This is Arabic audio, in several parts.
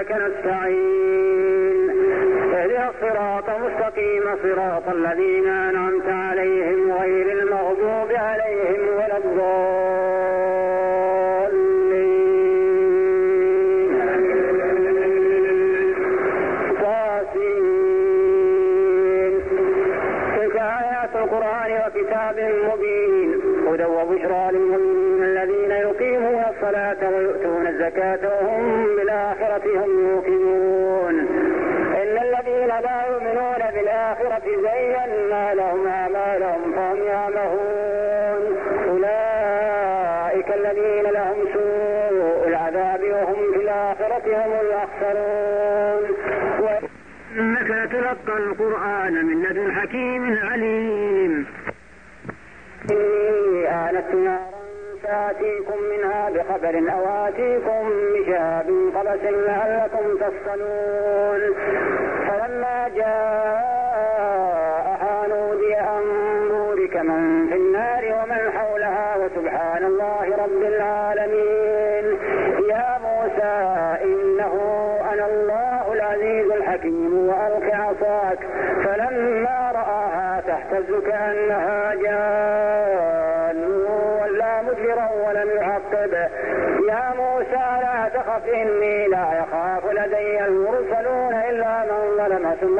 إياك نستعين. اهدنا الصراط المستقيم صراط الذين أنعمت عليهم غير بخبر أو آتيكم بشهاب قبس لعلكم تصطلون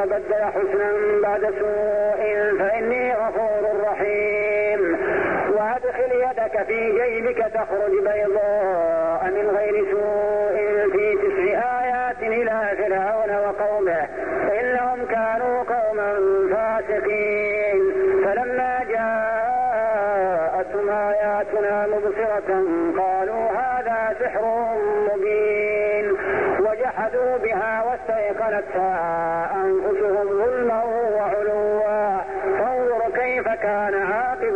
بدل حسنا بعد سوء فإني غفور رحيم. وأدخل يدك في جيبك تخرج بيضاء من غير سوء.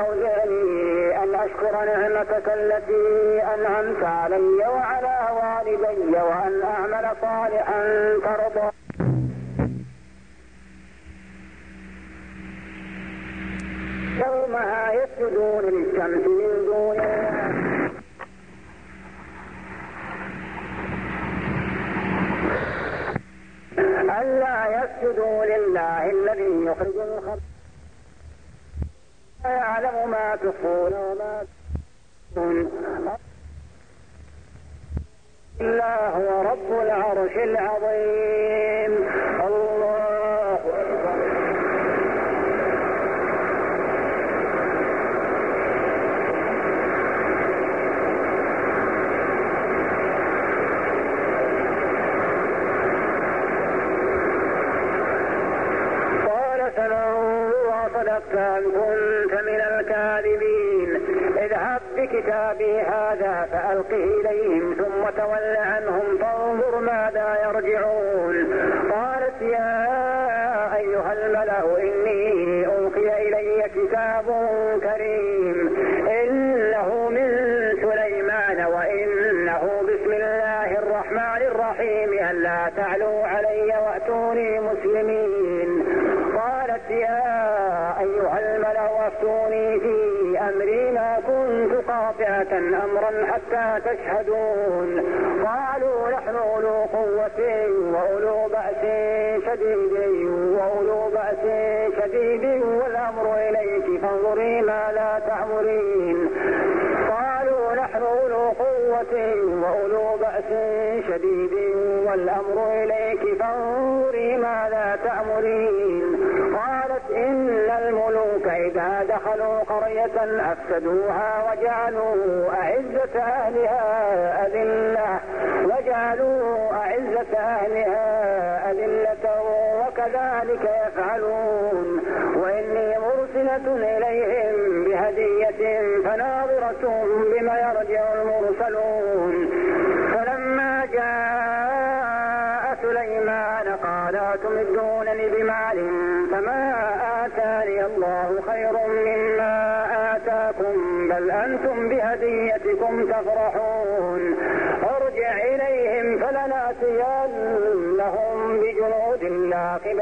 أوزعني أن أشكر نعمتك التي أنعمت علي وعلى والدي وأن أعمل صالحا ترضى. يومها يسجدون للشمس من دون الله. ألا يسجدوا لله الذي يخرج الخبر. ويعلم ما تخفون وما تكتمون إلا هو رب العرش العظيم الله أكبر قال سننظر صدقت أم كنت من الكاذبين اذهب بكتابي هذا فألقه إليهم ثم تول عنهم فانظر ماذا يرجعون. تشهدون. قالوا نحن أولو قوة وأولو بأس شديد وأولو بأس شديد والأمر إليك فانظري ما لا تعمرين قالوا نحن أولو قوة وأولو بأس شديد والأمر إليك فانظري ما لا تأمرين. قالت إن الملوك إذا دخلوا قرية أفسدوها وجعلوا أهلها أذلة وجعلوا أعزة أهلها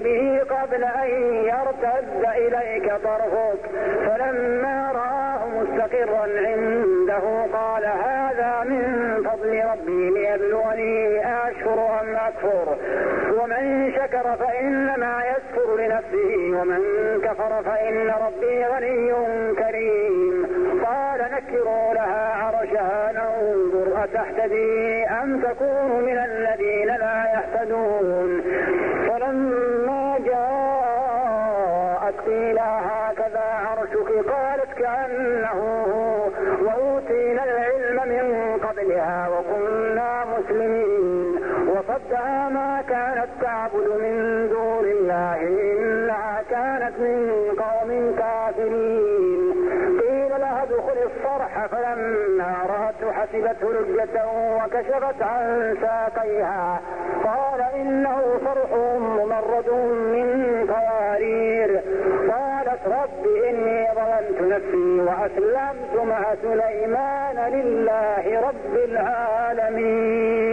به قبل أن يرتد إليك طرفك. فلما رآه مستقرا عنده قال هذا من فضل ربي ليبلوني أشكر أم أكفر. ومن شكر فإنما يشكر لنفسه ومن كفر فإن ربي غني كريم. قال نكروا لها عرشها ننظر أتهتدي أم تكون من الذين لا يهتدون. كانت تعبد من دون الله إنها كانت من قوم كافرين. قيل لها ادخل الصرح فلما رأته حسبته لجة وكشفت عن ساقيها. قال إنه صرح ممرد من قوارير. قالت رب إني ظلمت نفسي وأسلمت مع سليمان لله رب العالمين.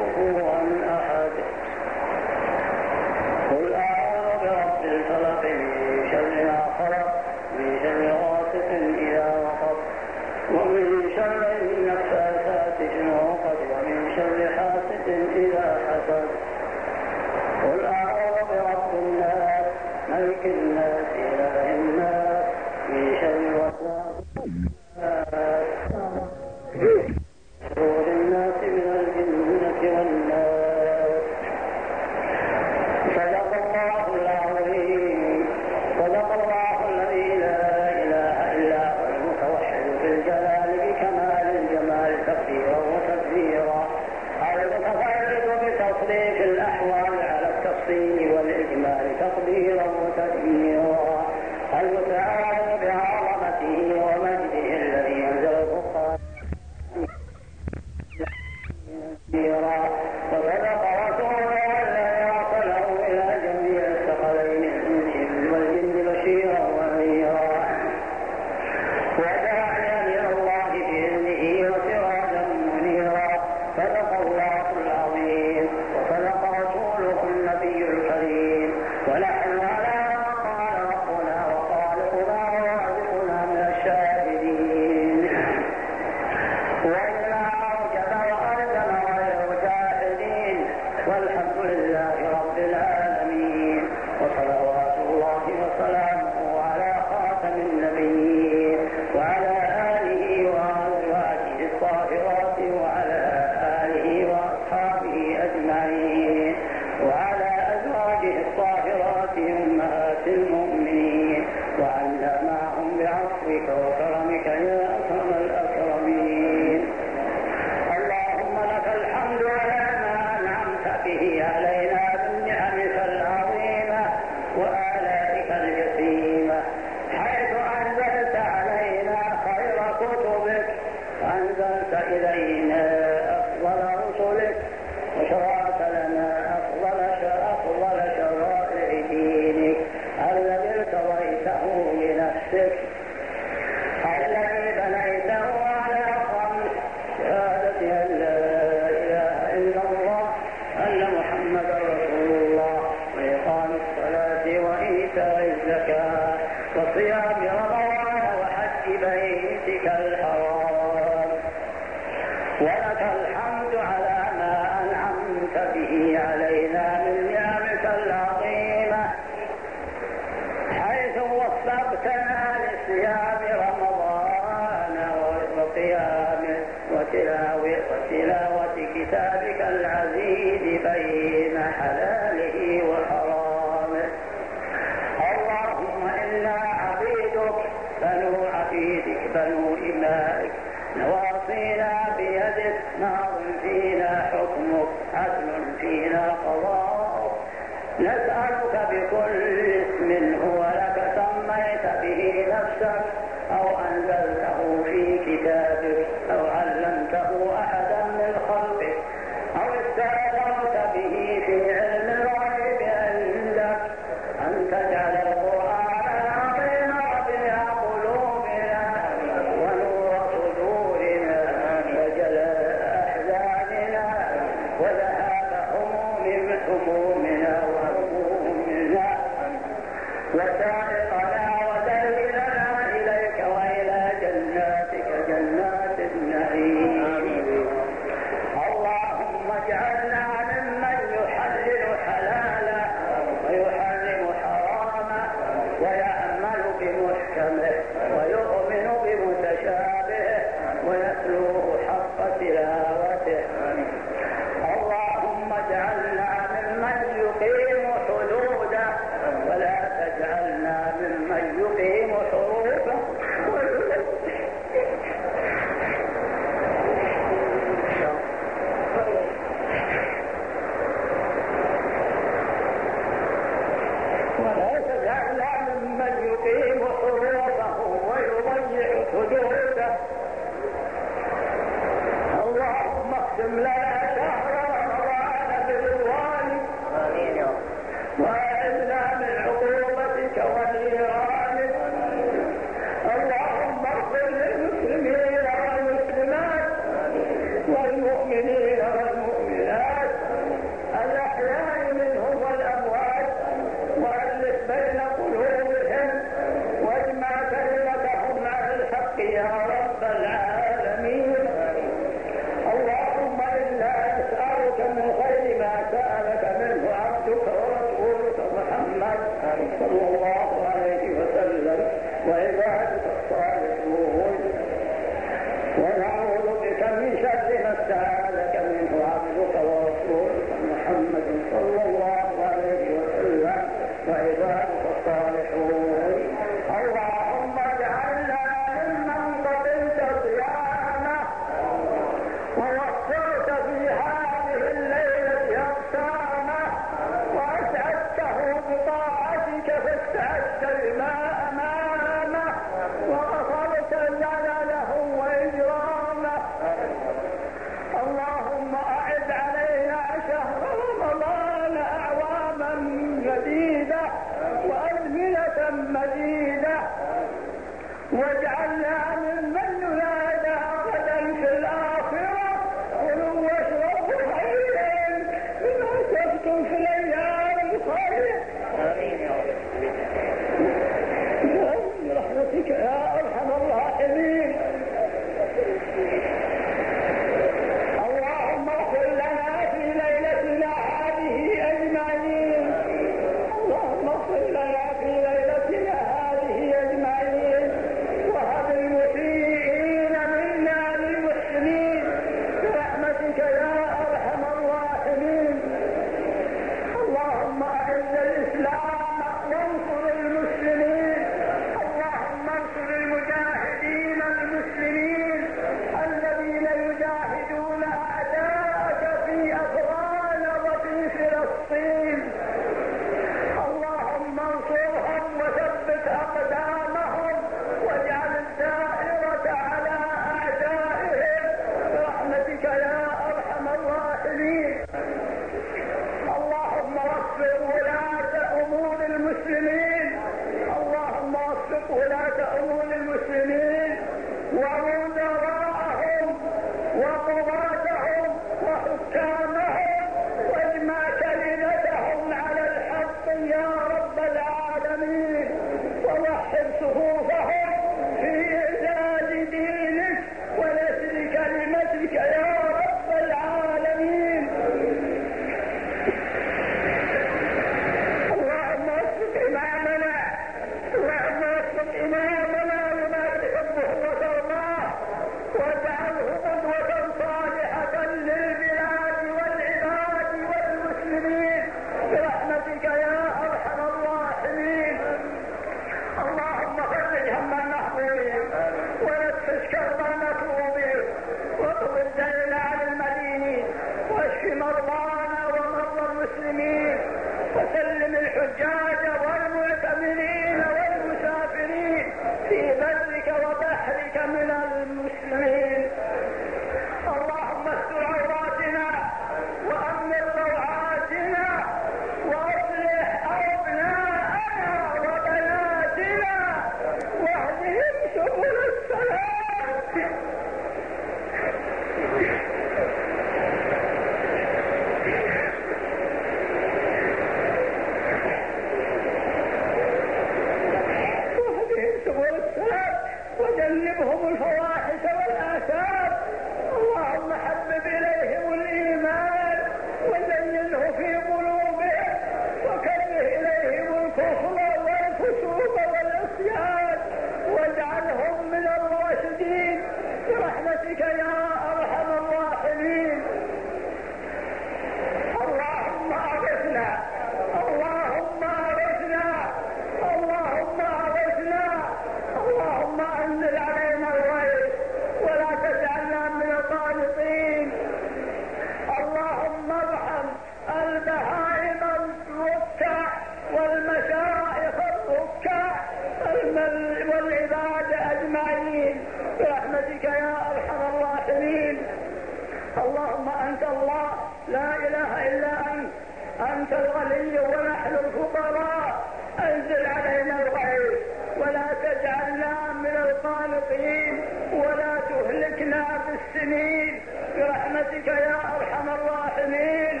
برحمتك يا أرحم الراحمين.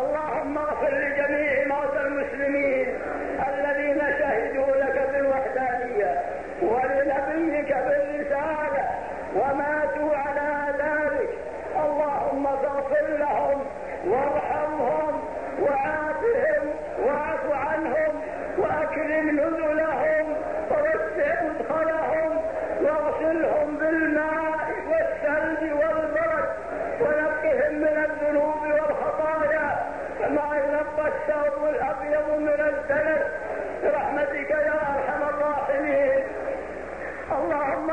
اللهم اغفر لجميع موتى المسلمين. لنا البلد برحمتك يا أرحم الراحمين. اللهم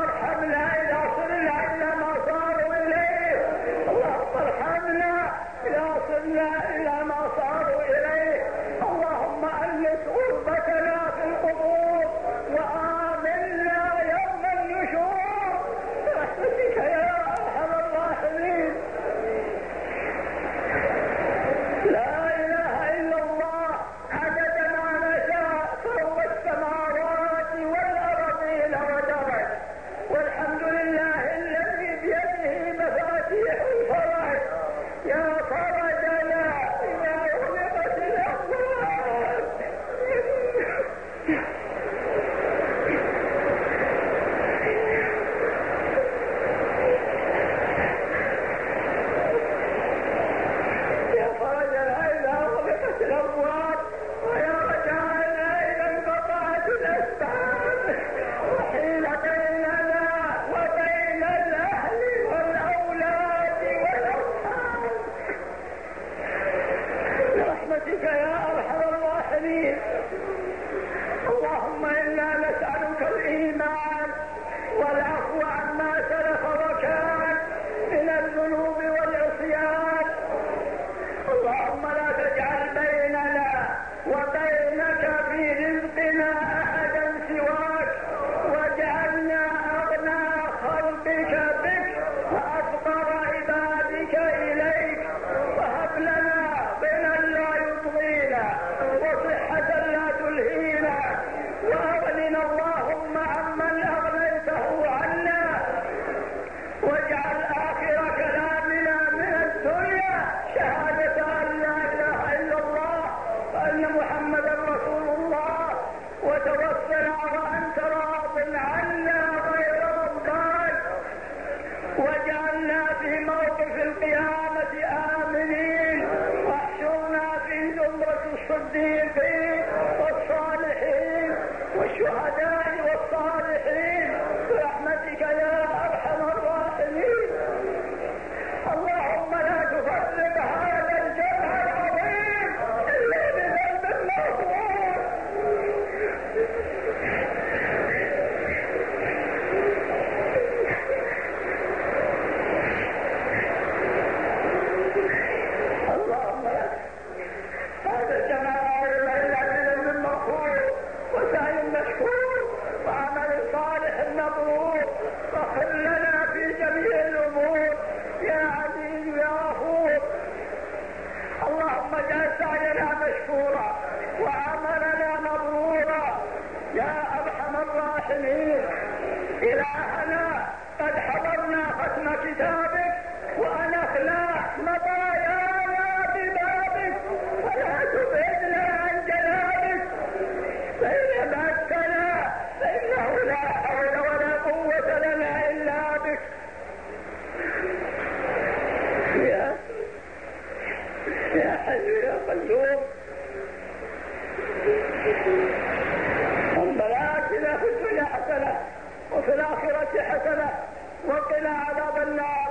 وقنا عذاب النار.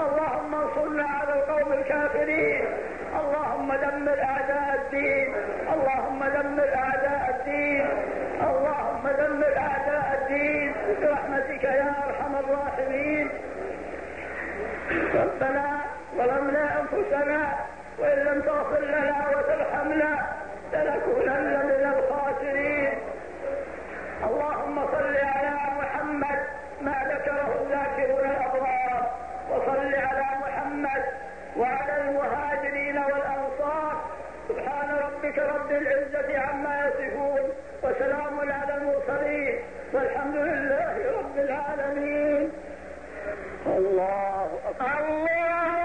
اللهم انصرنا على القوم الكافرين. اللهم دمر اعداء الدين. اللهم دمر اعداء الدين. اللهم دمر اعداء الدين. برحمتك يا ارحم الراحمين. ربنا ظلمنا انفسنا وان لم تغفر لنا وترحمنا لنكونن من الخاسرين. اللهم صل على محمد ما وعلى المهاجرين والأنصار. سبحان ربك رب العزة عما يصفون وسلام على المرسلين والحمد لله رب العالمين. الله أكبر. الله أكبر